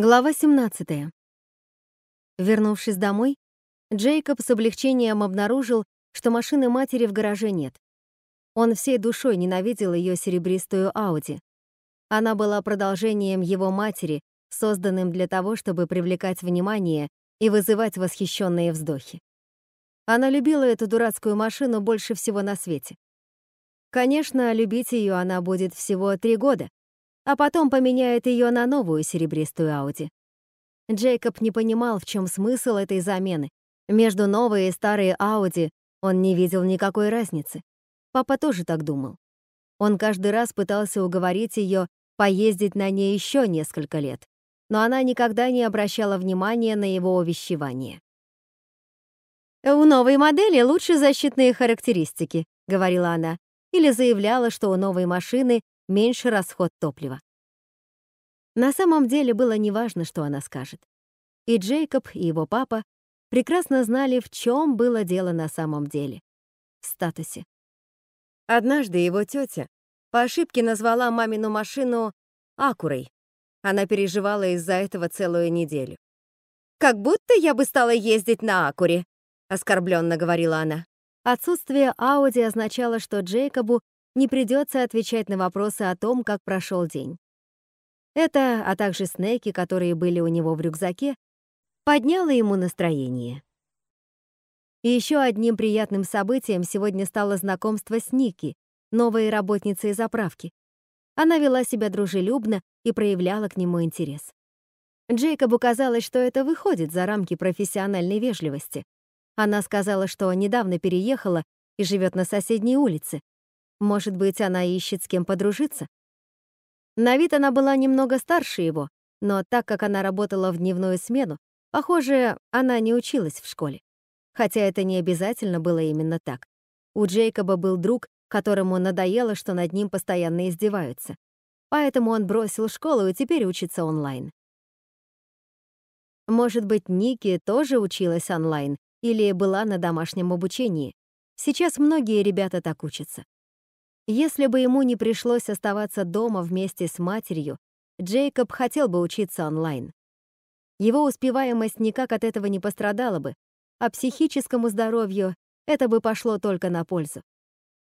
Глава 17. Вернувшись домой, Джейкоб с облегчением обнаружил, что машины матери в гараже нет. Он всей душой ненавидел ее серебристую Ауди. Она была продолжением его матери, созданным для того, чтобы привлекать внимание и вызывать восхищенные вздохи. Она любила эту дурацкую машину больше всего на свете. Конечно, любить ее она будет всего три года, а потом поменяет ее на новую серебристую Ауди. Джейкоб не понимал, в чем смысл этой замены. Между новой и старой Ауди он не видел никакой разницы. Папа тоже так думал. Он каждый раз пытался уговорить ее поездить на ней еще несколько лет, но она никогда не обращала внимания на его увещевание. «У новой модели лучше защитные характеристики», — говорила она, или заявляла, что у новой машины меньше расход топлива. На самом деле было неважно, что она скажет. И Джейкоб, и его папа прекрасно знали, в чем было дело на самом деле. В статусе. Однажды его тетя по ошибке назвала мамину машину «Акурой». Она переживала из-за этого целую неделю. «Как будто я бы стала ездить на Акуре», — оскорбленно говорила она. Отсутствие Ауди означало, что Джейкобу не придется отвечать на вопросы о том, как прошел день. Это, а также снеки, которые были у него в рюкзаке, подняло ему настроение. И еще одним приятным событием сегодня стало знакомство с Ники, новой работницей заправки. Она вела себя дружелюбно и проявляла к нему интерес. Джейкобу казалось, что это выходит за рамки профессиональной вежливости. Она сказала, что недавно переехала и живет на соседней улице, может быть, она ищет с кем подружиться? На вид она была немного старше его, но так как она работала в дневную смену, похоже, она не училась в школе. Хотя это не обязательно было именно так. У Джейкоба был друг, которому надоело, что над ним постоянно издеваются. Поэтому он бросил школу и теперь учится онлайн. Может быть, Ники тоже училась онлайн или была на домашнем обучении. Сейчас многие ребята так учатся. Если бы ему не пришлось оставаться дома вместе с матерью, Джейкоб хотел бы учиться онлайн. Его успеваемость никак от этого не пострадала бы, а психическому здоровью это бы пошло только на пользу.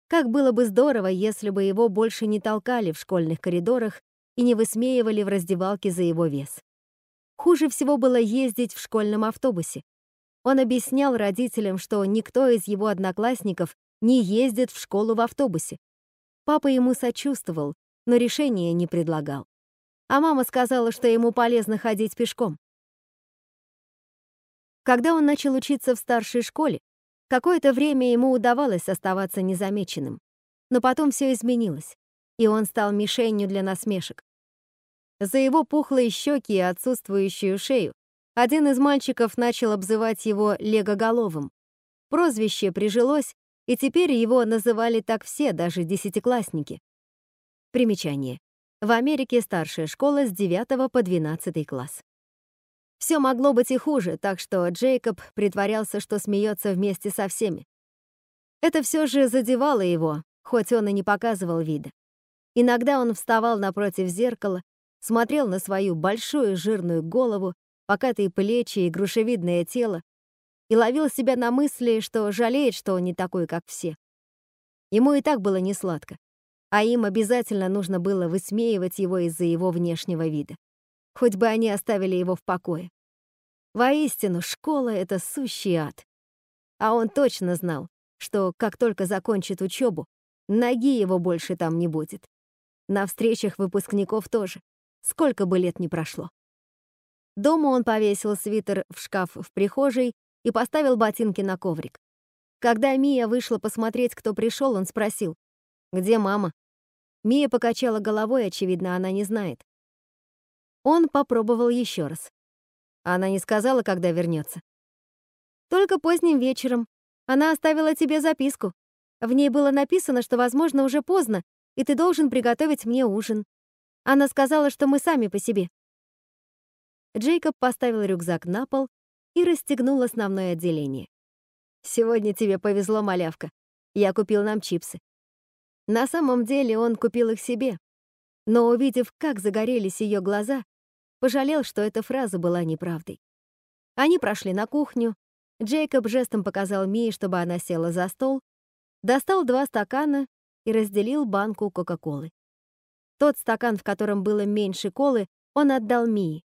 Как было бы здорово, если бы его больше не толкали в школьных коридорах и не высмеивали в раздевалке за его вес. Хуже всего было ездить в школьном автобусе. Он объяснял родителям, что никто из его одноклассников не ездит в школу в автобусе, Папа ему сочувствовал, но решения не предлагал. А мама сказала, что ему полезно ходить пешком. Когда он начал учиться в старшей школе, какое-то время ему удавалось оставаться незамеченным. Но потом все изменилось, и он стал мишенью для насмешек. За его пухлые щеки и отсутствующую шею один из мальчиков начал обзывать его легоголовым. Прозвище прижилось, и теперь его называли так все, даже десятиклассники. Примечание. В Америке старшая школа с 9 по 12 класс. Все могло быть и хуже, так что Джейкоб притворялся, что смеется вместе со всеми. Это все же задевало его, хоть он и не показывал вида. Иногда он вставал напротив зеркала, смотрел на свою большую жирную голову, покатые плечи и грушевидное тело и ловил себя на мысли, что жалеет, что он не такой, как все. Ему и так было несладко, а им обязательно нужно было высмеивать его из-за его внешнего вида. Хоть бы они оставили его в покое. Воистину, школа — это сущий ад. А он точно знал, что как только закончит учебу, ноги его больше там не будет. На встречах выпускников тоже, сколько бы лет ни прошло. Дома он повесил свитер в шкаф в прихожей и поставил ботинки на коврик. Когда Мия вышла посмотреть, кто пришел, он спросил, «Где мама?» Мия покачала головой, очевидно, она не знает. Он попробовал еще раз. Она не сказала, когда вернется. Только поздним вечером. Она оставила тебе записку. В ней было написано, что, возможно, уже поздно, и ты должен приготовить мне ужин. Она сказала, что мы сами по себе. Джейкоб поставил рюкзак на пол и расстегнул основное отделение. «Сегодня тебе повезло, малявка. Я купил нам чипсы». На самом деле он купил их себе, но увидев, как загорелись ее глаза, пожалел, что эта фраза была неправдой. Они прошли на кухню, Джейкоб жестом показал Мии, чтобы она села за стол, достал два стакана и разделил банку Кока-Колы. Тот стакан, в котором было меньше колы, он отдал Мии.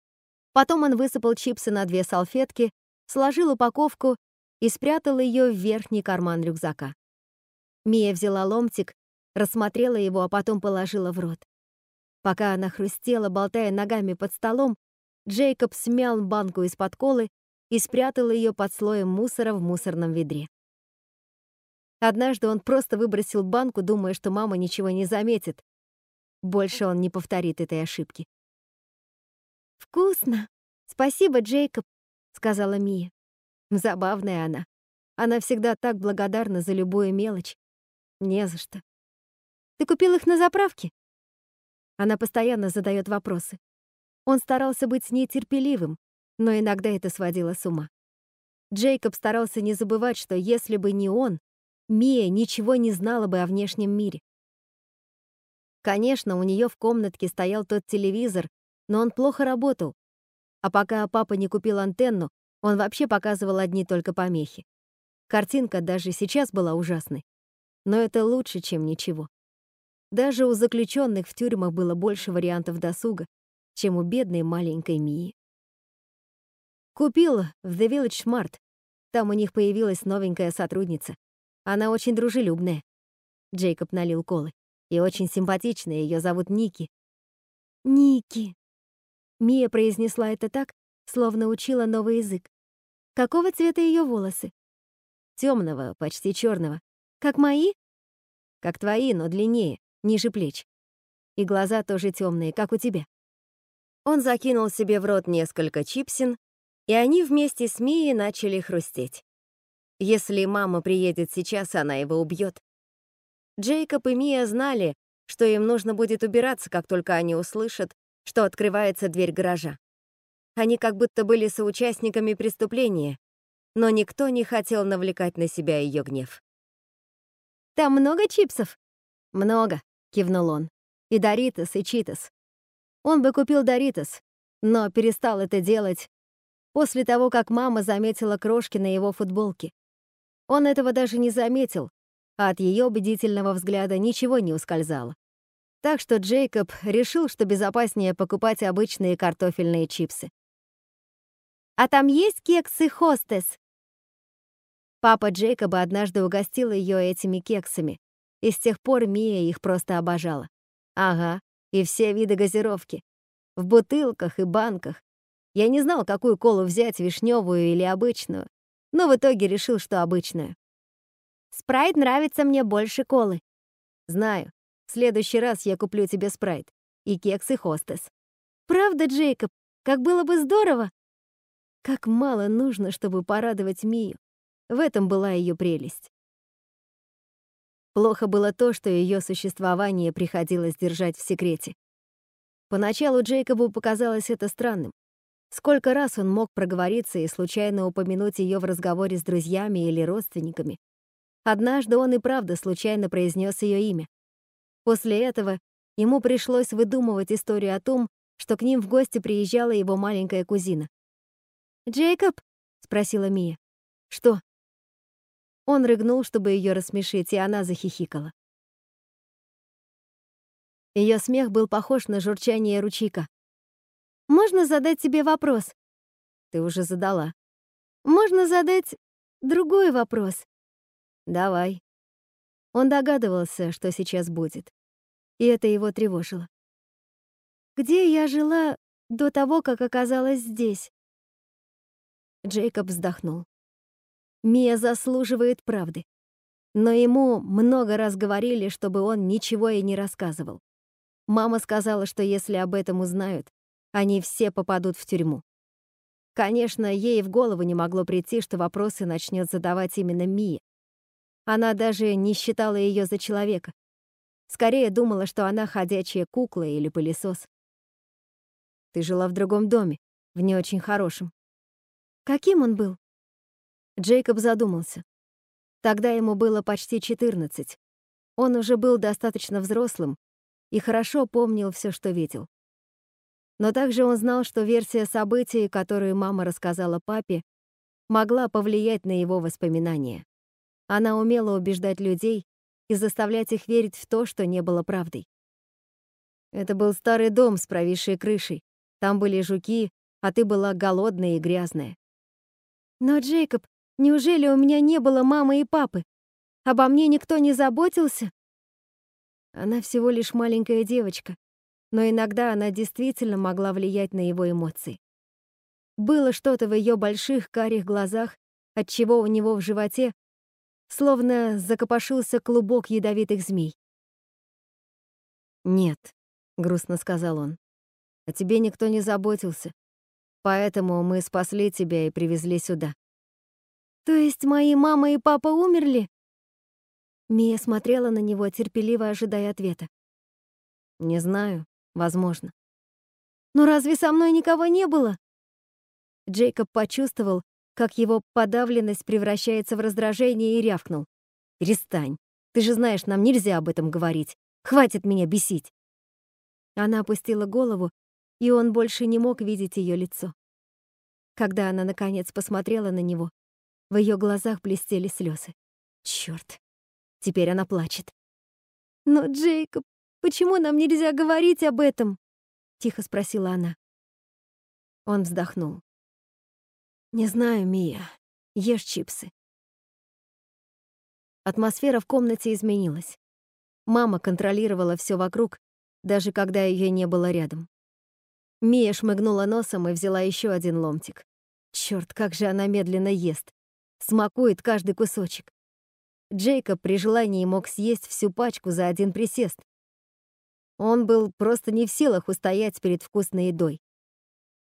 Потом он высыпал чипсы на две салфетки, сложил упаковку и спрятал ее в верхний карман рюкзака. Мия взяла ломтик, рассмотрела его, а потом положила в рот. Пока она хрустела, болтая ногами под столом, Джейкоб смял банку из-под колы и спрятал ее под слоем мусора в мусорном ведре. Однажды он просто выбросил банку, думая, что мама ничего не заметит. Больше он не повторит этой ошибки. «Вкусно! Спасибо, Джейкоб!» — сказала Мия. Забавная она. Она всегда так благодарна за любую мелочь. Не за что. Ты купил их на заправке? Она постоянно задает вопросы. Он старался быть с ней терпеливым, но иногда это сводило с ума. Джейкоб старался не забывать, что если бы не он, Мия ничего не знала бы о внешнем мире. Конечно, у нее в комнатке стоял тот телевизор, но он плохо работал. А пока папа не купил антенну, он вообще показывал одни только помехи. Картинка даже сейчас была ужасной. Но это лучше, чем ничего. Даже у заключенных в тюрьмах было больше вариантов досуга, чем у бедной маленькой Мии. Купил в The Village Smart. Там у них появилась новенькая сотрудница. Она очень дружелюбная. Джейкоб налил колы. И очень симпатичная, ее зовут Ники. Ники. Мия произнесла это так, словно учила новый язык. Какого цвета ее волосы? Темного, почти черного. Как мои? Как твои, но длиннее, ниже плеч. И глаза тоже темные, как у тебя. Он закинул себе в рот несколько чипсин, и они вместе с Мией начали хрустеть. Если мама приедет сейчас, она его убьет. Джейкоб и Мия знали, что им нужно будет убираться, как только они услышат, что открывается дверь гаража. Они как будто были соучастниками преступления, но никто не хотел навлекать на себя ее гнев. «Там много чипсов?» «Много», — кивнул он. «И Доритос, и Читос. Он бы купил Доритос, но перестал это делать после того, как мама заметила крошки на его футболке. Он этого даже не заметил, а от ее убедительного взгляда ничего не ускользало. Так что Джейкоб решил, что безопаснее покупать обычные картофельные чипсы. «А там есть кексы хостес?» Папа Джейкоба однажды угостил ее этими кексами, и с тех пор Мия их просто обожала. Ага, и все виды газировки. В бутылках и банках. Я не знал, какую колу взять, вишневую или обычную, но в итоге решил, что обычную. Спрайт нравится мне больше колы. Знаю, в следующий раз я куплю тебе спрайт. И кексы хостес. Правда, Джейкоб? Как было бы здорово! Как мало нужно, чтобы порадовать Мию. В этом была ее прелесть. Плохо было то, что ее существование приходилось держать в секрете. Поначалу Джейкобу показалось это странным. Сколько раз он мог проговориться и случайно упомянуть ее в разговоре с друзьями или родственниками. Однажды он и правда случайно произнес ее имя. После этого ему пришлось выдумывать историю о том, что к ним в гости приезжала его маленькая кузина. «Джейкоб?» — спросила Мия. «Что?» Он рыгнул, чтобы ее рассмешить, и она захихикала. Ее смех был похож на журчание ручейка. «Можно задать тебе вопрос?» «Ты уже задала». «Можно задать другой вопрос?» «Давай». Он догадывался, что сейчас будет. И это его тревожило. «Где я жила до того, как оказалась здесь?» Джейкоб вздохнул. Мия заслуживает правды. Но ему много раз говорили, чтобы он ничего ей не рассказывал. Мама сказала, что если об этом узнают, они все попадут в тюрьму. Конечно, ей в голову не могло прийти, что вопросы начнет задавать именно Мия. Она даже не считала ее за человека. Скорее думала, что она ходячая кукла или пылесос. Ты жила в другом доме, в не очень хорошем. Каким он был? Джейкоб задумался. Тогда ему было почти 14. Он уже был достаточно взрослым и хорошо помнил все, что видел. Но также он знал, что версия событий, которую мама рассказала папе, могла повлиять на его воспоминания. Она умела убеждать людей и заставлять их верить в то, что не было правдой. Это был старый дом с провисшей крышей. Там были жуки, а ты была голодная и грязная. Но, Джейкоб, неужели у меня не было мамы и папы? Обо мне никто не заботился? Она всего лишь маленькая девочка, но иногда она действительно могла влиять на его эмоции. Было что-то в ее больших карих глазах, от чего у него в животе словно закопошился клубок ядовитых змей. «Нет», — грустно сказал он, — «о тебе никто не заботился, поэтому мы спасли тебя и привезли сюда». «То есть мои мама и папа умерли?» Мия смотрела на него, терпеливо ожидая ответа. «Не знаю, возможно». «Но разве со мной никого не было?» Джейкоб почувствовал, как его подавленность превращается в раздражение и рявкнул. «Перестань. Ты же знаешь, нам нельзя об этом говорить. Хватит меня бесить!» Она опустила голову, и он больше не мог видеть ее лицо. Когда она, наконец, посмотрела на него, в ее глазах блестели слезы. Черт! Теперь она плачет. «Но, Джейкоб, почему нам нельзя говорить об этом?» — тихо спросила она. Он вздохнул. «Не знаю, Мия. Ешь чипсы». Атмосфера в комнате изменилась. Мама контролировала все вокруг, даже когда ее не было рядом. Мия шмыгнула носом и взяла еще один ломтик. Черт, как же она медленно ест. Смакует каждый кусочек. Джейкоб при желании мог съесть всю пачку за один присест. Он был просто не в силах устоять перед вкусной едой.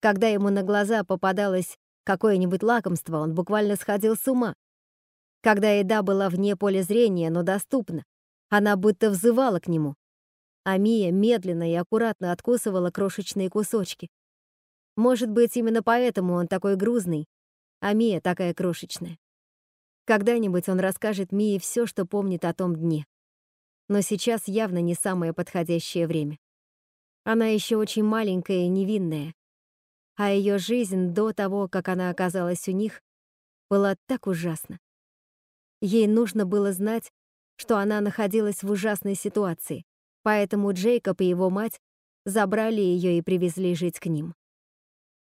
Когда ему на глаза попадалось какое-нибудь лакомство, он буквально сходил с ума. Когда еда была вне поля зрения, но доступна, она будто взывала к нему. А Мия медленно и аккуратно откусывала крошечные кусочки. Может быть, именно поэтому он такой грузный, а Мия такая крошечная. Когда-нибудь он расскажет Мии все, что помнит о том дне. Но сейчас явно не самое подходящее время. Она еще очень маленькая и невинная, а ее жизнь до того, как она оказалась у них, была так ужасна. Ей нужно было знать, что она находилась в ужасной ситуации, поэтому Джейкоб и его мать забрали ее и привезли жить к ним.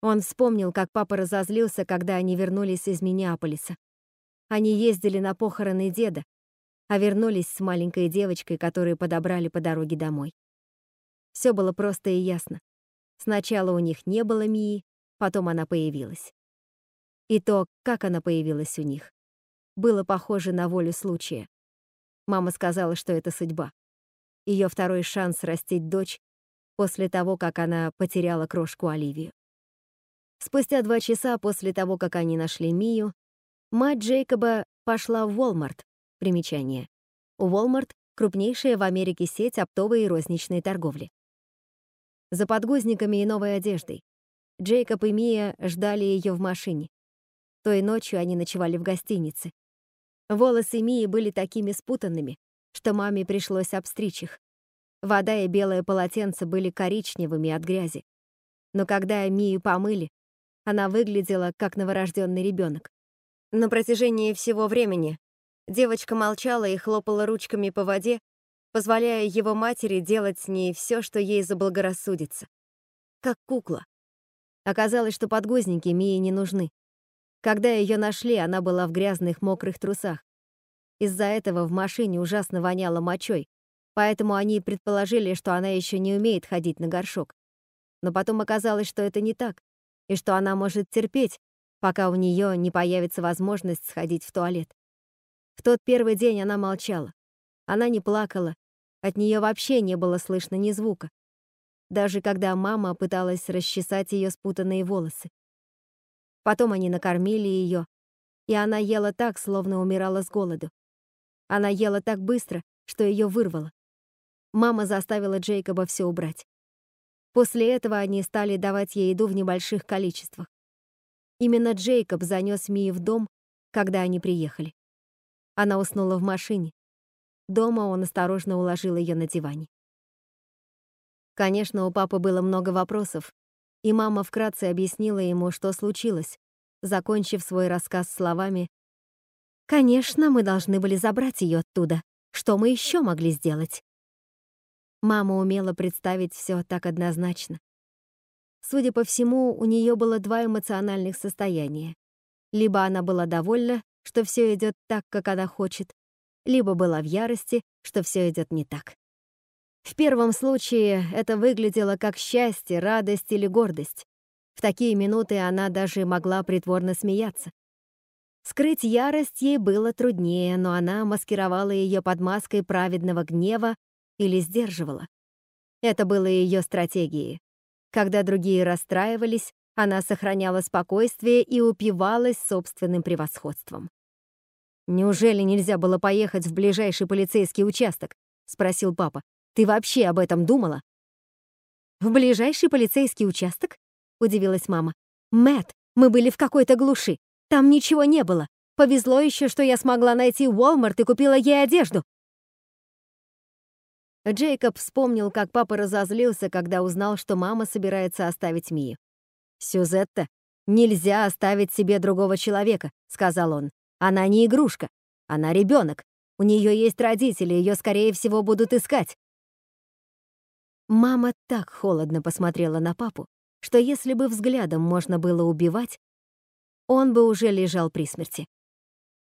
Он вспомнил, как папа разозлился, когда они вернулись из Миннеаполиса. Они ездили на похороны деда, а вернулись с маленькой девочкой, которую подобрали по дороге домой. Все было просто и ясно. Сначала у них не было Мии, потом она появилась. И то, как она появилась у них, было похоже на волю случая. Мама сказала, что это судьба. Ее второй шанс растить дочь после того, как она потеряла крошку Оливию. Спустя два часа после того, как они нашли Мию, мать Джейкоба пошла в Walmart. Примечание. Walmart — крупнейшая в Америке сеть оптовой и розничной торговли за подгузниками и новой одеждой. Джейкоб и Мия ждали ее в машине. Той ночью они ночевали в гостинице. Волосы Мии были такими спутанными, что маме пришлось обстричь их. Вода и белое полотенце были коричневыми от грязи. Но когда Мию помыли, она выглядела как новорожденный ребенок. На протяжении всего времени девочка молчала и хлопала ручками по воде, позволяя его матери делать с ней все, что ей заблагорассудится. Как кукла. Оказалось, что подгузники Мии не нужны. Когда ее нашли, она была в грязных мокрых трусах. Из-за этого в машине ужасно воняло мочой, поэтому они предположили, что она еще не умеет ходить на горшок. Но потом оказалось, что это не так, и что она может терпеть, пока у нее не появится возможность сходить в туалет. В тот первый день она молчала. Она не плакала от нее вообще не было слышно ни звука. Даже когда мама пыталась расчесать ее спутанные волосы. Потом они накормили ее, и она ела так, словно умирала с голоду. Она ела так быстро, что ее вырвало. Мама заставила Джейкоба все убрать. После этого они стали давать ей еду в небольших количествах. Именно Джейкоб занес Мию в дом, когда они приехали. Она уснула в машине, Дома он осторожно уложил ее на диване. Конечно, у папы было много вопросов, и мама вкратце объяснила ему, что случилось, закончив свой рассказ словами «Конечно, мы должны были забрать ее оттуда. Что мы еще могли сделать?» Мама умела представить все так однозначно. Судя по всему, у нее было два эмоциональных состояния. Либо она была довольна, что все идет так, как она хочет, либо была в ярости, что все идет не так. В первом случае это выглядело как счастье, радость или гордость. В такие минуты она даже могла притворно смеяться. Скрыть ярость ей было труднее, но она маскировала ее под маской праведного гнева или сдерживала. Это было ее стратегией. Когда другие расстраивались, она сохраняла спокойствие и упивалась собственным превосходством. «Неужели нельзя было поехать в ближайший полицейский участок?» — спросил папа. Ты вообще об этом думала?» «В ближайший полицейский участок?» — удивилась мама. Мэт, мы были в какой-то глуши. Там ничего не было. Повезло еще, что я смогла найти Уолмарт и купила ей одежду». Джейкоб вспомнил, как папа разозлился, когда узнал, что мама собирается оставить Мию. «Сюзетта, нельзя оставить себе другого человека», — сказал он. «Она не игрушка. Она ребенок. У нее есть родители, ее, скорее всего, будут искать. Мама так холодно посмотрела на папу, что если бы взглядом можно было убивать, он бы уже лежал при смерти.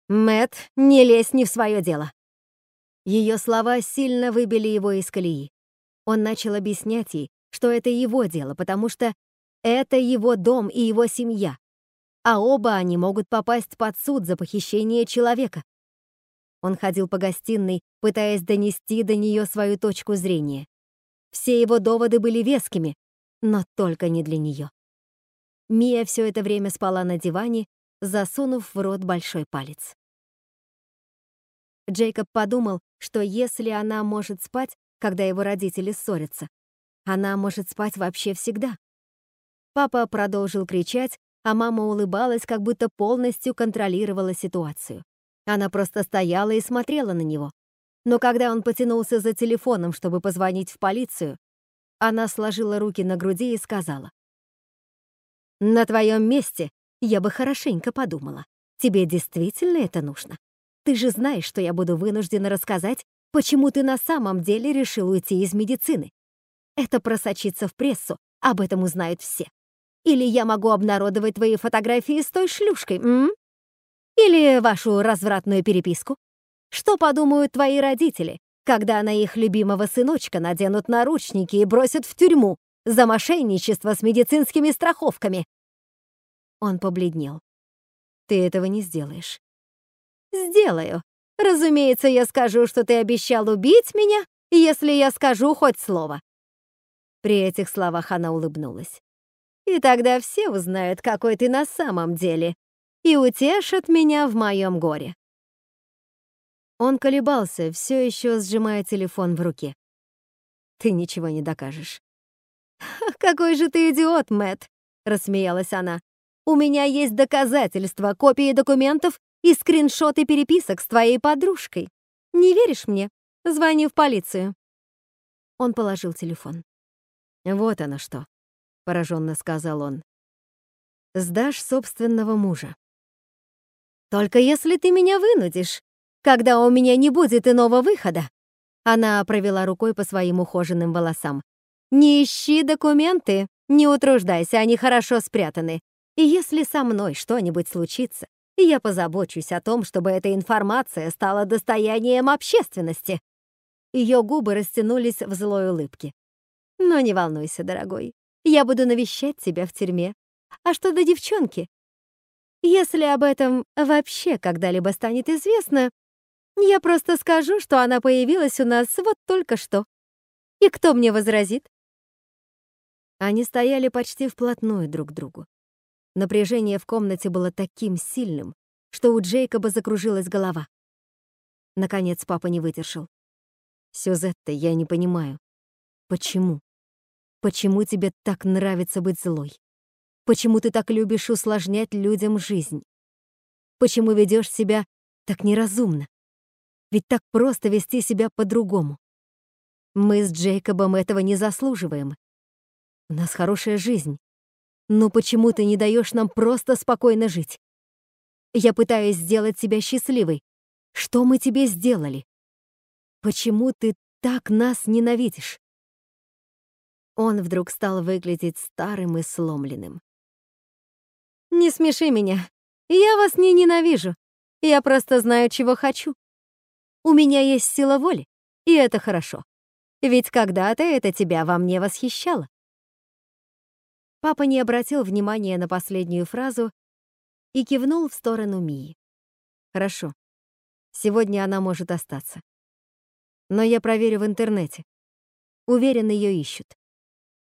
Мэт, не лезь не в свое дело. Ее слова сильно выбили его из колеи. Он начал объяснять ей, что это его дело, потому что это его дом и его семья, а оба они могут попасть под суд за похищение человека. Он ходил по гостиной, пытаясь донести до нее свою точку зрения. Все его доводы были вескими, но только не для нее. Мия все это время спала на диване, засунув в рот большой палец. Джейкоб подумал, что если она может спать, когда его родители ссорятся, она может спать вообще всегда. Папа продолжил кричать, а мама улыбалась, как будто полностью контролировала ситуацию. Она просто стояла и смотрела на него. Но когда он потянулся за телефоном, чтобы позвонить в полицию, она сложила руки на груди и сказала. «На твоем месте я бы хорошенько подумала. Тебе действительно это нужно? Ты же знаешь, что я буду вынуждена рассказать, почему ты на самом деле решил уйти из медицины. Это просочится в прессу, об этом узнают все. Или я могу обнародовать твои фотографии с той шлюшкой, м? Или вашу развратную переписку? Что подумают твои родители, когда на их любимого сыночка наденут наручники и бросят в тюрьму за мошенничество с медицинскими страховками?» Он побледнел. «Ты этого не сделаешь». «Сделаю. Разумеется, я скажу, что ты обещал убить меня, если я скажу хоть слово». При этих словах она улыбнулась. «И тогда все узнают, какой ты на самом деле, и утешат меня в моем горе». Он колебался, все еще сжимая телефон в руке. «Ты ничего не докажешь». «Какой же ты идиот, Мэт, рассмеялась она. «У меня есть доказательства, копии документов и скриншоты переписок с твоей подружкой. Не веришь мне? Звони в полицию». Он положил телефон. «Вот оно что», — пораженно сказал он. «Сдашь собственного мужа». «Только если ты меня вынудишь», когда у меня не будет иного выхода. Она провела рукой по своим ухоженным волосам. Не ищи документы, не утруждайся, они хорошо спрятаны. И если со мной что-нибудь случится, я позабочусь о том, чтобы эта информация стала достоянием общественности. Ее губы растянулись в злой улыбке. Но не волнуйся, дорогой, я буду навещать тебя в тюрьме. А что до девчонки? Если об этом вообще когда-либо станет известно, я просто скажу, что она появилась у нас вот только что. И кто мне возразит? Они стояли почти вплотную друг к другу. Напряжение в комнате было таким сильным, что у Джейкоба закружилась голова. Наконец папа не выдержал. «Сюзетта, я не понимаю. Почему? Почему тебе так нравится быть злой? Почему ты так любишь усложнять людям жизнь? Почему ведешь себя так неразумно? Ведь так просто вести себя по-другому. Мы с Джейкобом этого не заслуживаем. У нас хорошая жизнь, Но почему ты не даешь нам просто спокойно жить? Я пытаюсь сделать тебя счастливой. Что мы тебе сделали? Почему ты так нас ненавидишь?» Он вдруг стал выглядеть старым и сломленным. «Не смеши меня. Я вас не ненавижу. Я просто знаю, чего хочу. У меня есть сила воли, и это хорошо. Ведь когда-то это тебя во мне восхищало». Папа не обратил внимания на последнюю фразу и кивнул в сторону Мии. «Хорошо. Сегодня она может остаться. Но я проверю в интернете. Уверен, ее ищут.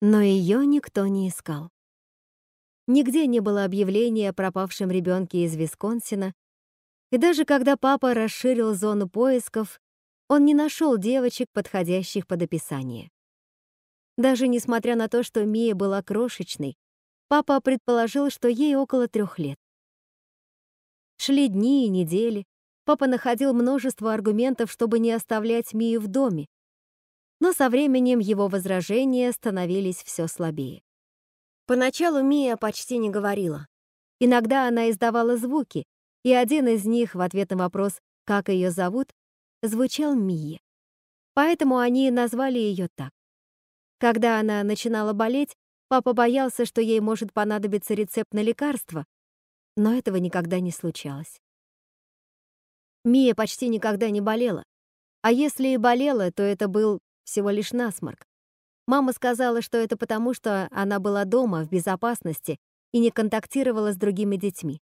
Но ее никто не искал. Нигде не было объявления о пропавшем ребенке из Висконсина, и даже когда папа расширил зону поисков, он не нашел девочек, подходящих под описание. Даже несмотря на то, что Мия была крошечной, папа предположил, что ей около трех лет. Шли дни и недели, папа находил множество аргументов, чтобы не оставлять Мию в доме, но со временем его возражения становились все слабее. Поначалу Мия почти не говорила. Иногда она издавала звуки, и один из них в ответ на вопрос, как ее зовут, звучал Мия. Поэтому они назвали ее так. Когда она начинала болеть, папа боялся, что ей может понадобиться рецепт на лекарство, но этого никогда не случалось. Мия почти никогда не болела, а если и болела, то это был всего лишь насморк. Мама сказала, что это потому, что она была дома, в безопасности, и не контактировала с другими детьми.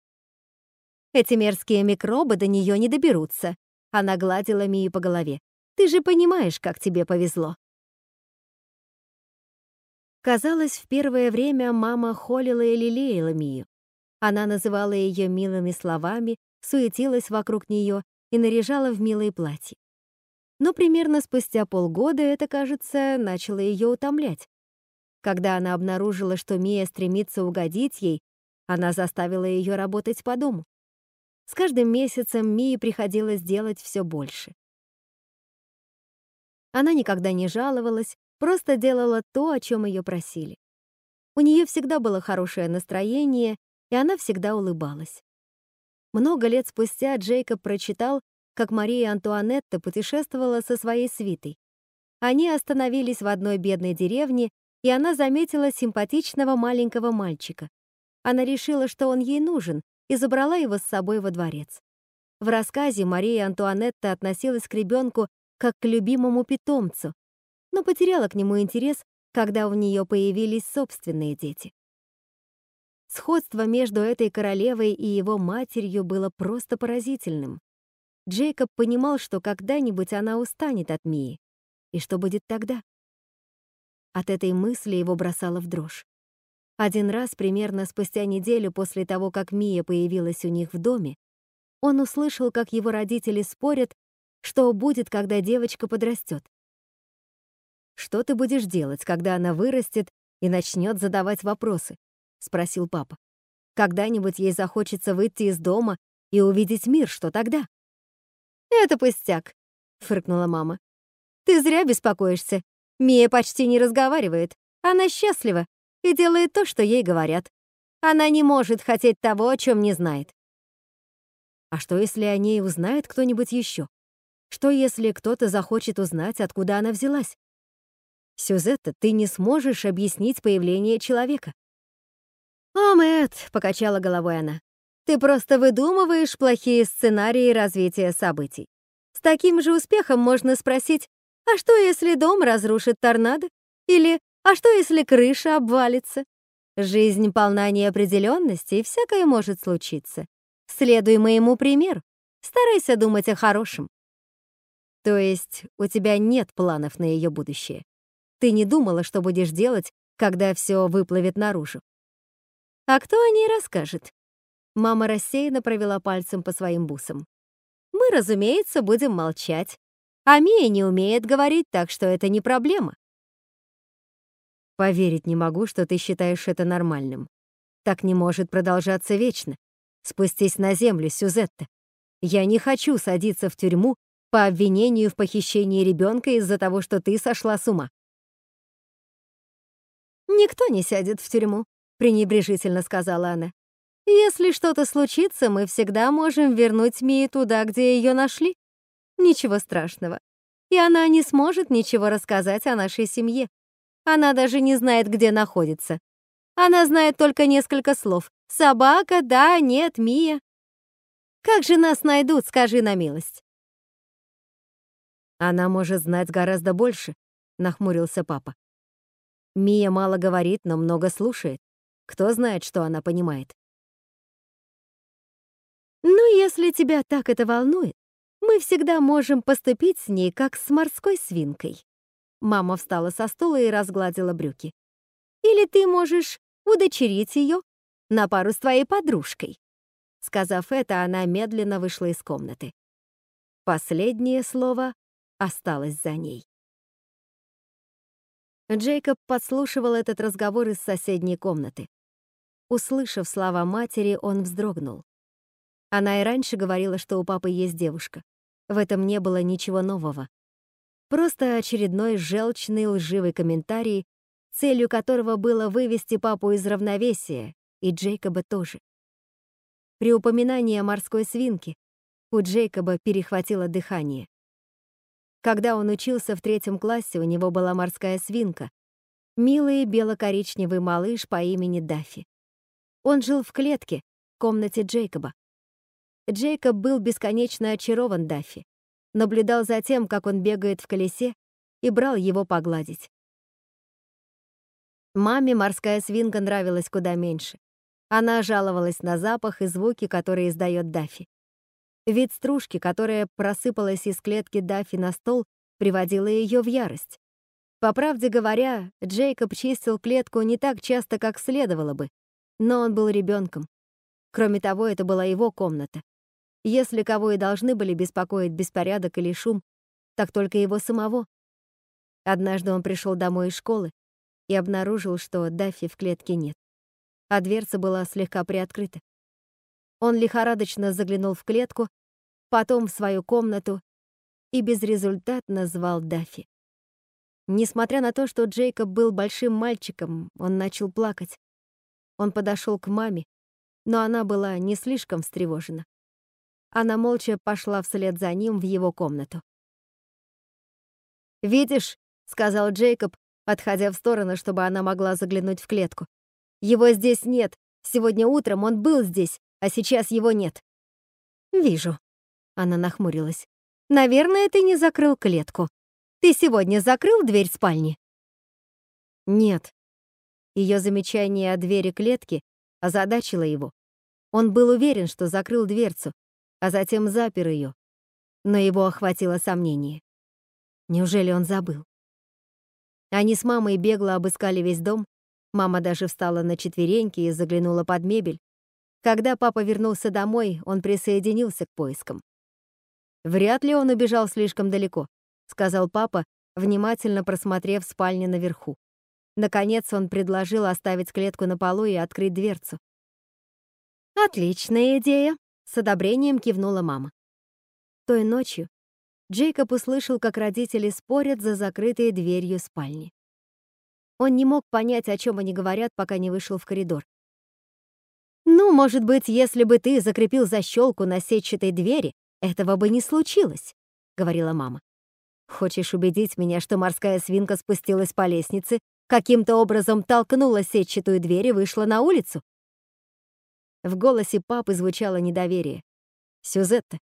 Эти мерзкие микробы до нее не доберутся. Она гладила Мию по голове. Ты же понимаешь, как тебе повезло. Казалось, в первое время мама холила и лелеяла Мию. Она называла ее милыми словами, суетилась вокруг нее и наряжала в милые платья. Но примерно спустя полгода это, кажется, начало ее утомлять. Когда она обнаружила, что Мия стремится угодить ей, она заставила ее работать по дому. С каждым месяцем Мии приходилось делать все больше. Она никогда не жаловалась, просто делала то, о чем ее просили. У нее всегда было хорошее настроение, и она всегда улыбалась. Много лет спустя Джейкоб прочитал, как Мария Антуанетта путешествовала со своей свитой. Они остановились в одной бедной деревне, и она заметила симпатичного маленького мальчика. Она решила, что он ей нужен, и забрала его с собой во дворец. В рассказе Мария Антуанетта относилась к ребенку как к любимому питомцу, но потеряла к нему интерес, когда у нее появились собственные дети. Сходство между этой королевой и его матерью было просто поразительным. Джейкоб понимал, что когда-нибудь она устанет от Мии. И что будет тогда? От этой мысли его бросало в дрожь. Один раз, примерно спустя неделю после того, как Мия появилась у них в доме, он услышал, как его родители спорят, что будет, когда девочка подрастет. «Что ты будешь делать, когда она вырастет и начнет задавать вопросы?» — спросил папа. «Когда-нибудь ей захочется выйти из дома и увидеть мир, что тогда?» «Это пустяк», — фыркнула мама. «Ты зря беспокоишься. Мия почти не разговаривает. Она счастлива и делает то, что ей говорят. Она не может хотеть того, о чем не знает». «А что, если о ней узнает кто-нибудь еще? Что, если кто-то захочет узнать, откуда она взялась? Сюзетта, ты не сможешь объяснить появление человека». «О, Мэтт», — покачала головой она, ты просто выдумываешь плохие сценарии развития событий. С таким же успехом можно спросить, а что, если дом разрушит торнадо? Или а что, если крыша обвалится? Жизнь полна неопределенности, и всякое может случиться. Следуй моему примеру. Старайся думать о хорошем. То есть у тебя нет планов на ее будущее. Ты не думала, что будешь делать, когда все выплывет наружу. А кто о ней расскажет? Мама рассеянно провела пальцем по своим бусам. «Мы, разумеется, будем молчать. А Мия не умеет говорить, так что это не проблема». «Поверить не могу, что ты считаешь это нормальным. Так не может продолжаться вечно. Спустись на землю, Сюзетта. Я не хочу садиться в тюрьму по обвинению в похищении ребенка из-за того, что ты сошла с ума». «Никто не сядет в тюрьму», — пренебрежительно сказала она. «Если что-то случится, мы всегда можем вернуть Мию туда, где ее нашли. Ничего страшного. И она не сможет ничего рассказать о нашей семье. Она даже не знает, где находится. Она знает только несколько слов. Собака, да, нет, Мия. Как же нас найдут, скажи на милость?» «Она может знать гораздо больше», — нахмурился папа. «Мия мало говорит, но много слушает. Кто знает, что она понимает?» «Ну, если тебя так это волнует, мы всегда можем поступить с ней, как с морской свинкой». Мама встала со стула и разгладила брюки. «Или ты можешь удочерить ее на пару с твоей подружкой. Сказав это, она медленно вышла из комнаты. Последнее слово осталось за ней. Джейкоб подслушивал этот разговор из соседней комнаты. Услышав слова матери, он вздрогнул. Она и раньше говорила, что у папы есть девушка. В этом не было ничего нового. Просто очередной желчный лживый комментарий, целью которого было вывести папу из равновесия, и Джейкоба тоже. При упоминании о морской свинке у Джейкоба перехватило дыхание. Когда он учился в третьем классе, у него была морская свинка, милый бело-коричневый малыш по имени Даффи. Он жил в клетке, в комнате Джейкоба. Джейкоб был бесконечно очарован Даффи, наблюдал за тем, как он бегает в колесе, и брал его погладить. Маме морская свинка нравилась куда меньше. Она жаловалась на запах и звуки, которые издает Даффи. Вид стружки, которая просыпалась из клетки Даффи на стол, приводила ее в ярость. По правде говоря, Джейкоб чистил клетку не так часто, как следовало бы, но он был ребенком. Кроме того, это была его комната. Если кого и должны были беспокоить беспорядок или шум, так только его самого. Однажды он пришел домой из школы и обнаружил, что Даффи в клетке нет а дверца была слегка приоткрыта. Он лихорадочно заглянул в клетку, потом в свою комнату и безрезультатно звал Даффи. Несмотря на то, что Джейкоб был большим мальчиком, он начал плакать. Он подошел к маме, но она была не слишком встревожена. Она молча пошла вслед за ним в его комнату. «Видишь», — сказал Джейкоб, отходя в сторону, чтобы она могла заглянуть в клетку. Его здесь нет. Сегодня утром он был здесь, а сейчас его нет. Вижу. Она нахмурилась. Наверное, ты не закрыл клетку. Ты сегодня закрыл дверь спальни? Нет. Ее замечание о двери клетки озадачило его. Он был уверен, что закрыл дверцу, а затем запер ее. Но его охватило сомнение. Неужели он забыл? Они с мамой бегло обыскали весь дом, Мама даже встала на четвереньки и заглянула под мебель. Когда папа вернулся домой, он присоединился к поискам. «Вряд ли он убежал слишком далеко», — сказал папа, внимательно просмотрев спальню наверху. Наконец он предложил оставить клетку на полу и открыть дверцу. «Отличная идея», — с одобрением кивнула мама. Той ночью Джейкоб услышал, как родители спорят за закрытой дверью спальни. Он не мог понять, о чем они говорят, пока не вышел в коридор. «Ну, может быть, если бы ты закрепил защелку на сетчатой двери, этого бы не случилось», — говорила мама. «Хочешь убедить меня, что морская свинка спустилась по лестнице, каким-то образом толкнула сетчатую дверь и вышла на улицу?» В голосе папы звучало недоверие. «Сюзетта,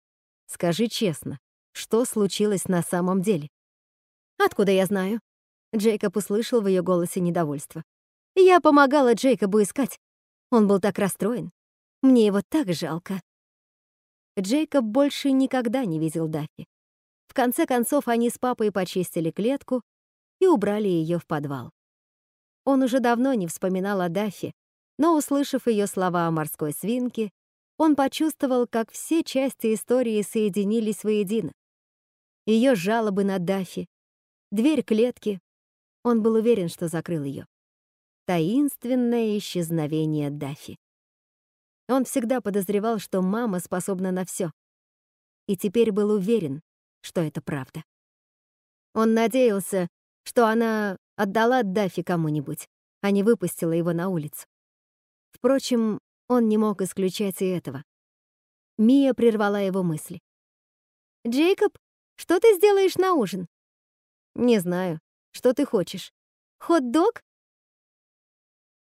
скажи честно, что случилось на самом деле?» «Откуда я знаю?» Джейкоб услышал в ее голосе недовольство. «Я помогала Джейкобу искать. Он был так расстроен. Мне его так жалко». Джейкоб больше никогда не видел Даффи. В конце концов, они с папой почистили клетку и убрали ее в подвал. Он уже давно не вспоминал о Даффи, но, услышав ее слова о морской свинке, он почувствовал, как все части истории соединились воедино. Ее жалобы на Даффи, дверь клетки, он был уверен, что закрыл ее. Таинственное исчезновение Дафи. Он всегда подозревал, что мама способна на все, и теперь был уверен, что это правда. Он надеялся, что она отдала Дафи кому-нибудь, а не выпустила его на улицу. Впрочем, он не мог исключать и этого. Мия прервала его мысли. «Джейкоб, что ты сделаешь на ужин?» «Не знаю. Что ты хочешь?» «Хот-дог?»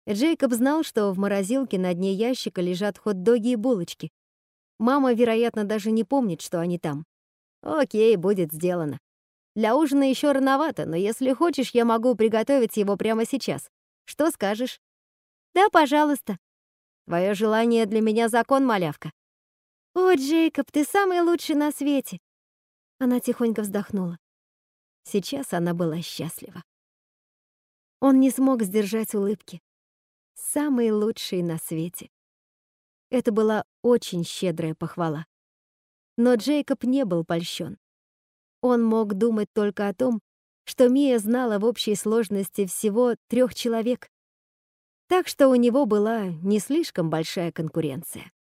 Джейкоб знал, что в морозилке на дне ящика лежат хот-доги и булочки. Мама, вероятно, даже не помнит, что они там. Окей, будет сделано. Для ужина еще рановато, но если хочешь, я могу приготовить его прямо сейчас. Что скажешь? Да, пожалуйста. Твое желание для меня закон, малявка. О, Джейкоб, ты самый лучший на свете. Она тихонько вздохнула. Сейчас она была счастлива. Он не смог сдержать улыбки. Самый лучший на свете. Это была очень щедрая похвала. Но Джейкоб не был польщен. Он мог думать только о том, что Мия знала в общей сложности всего трех человек. Так что у него была не слишком большая конкуренция.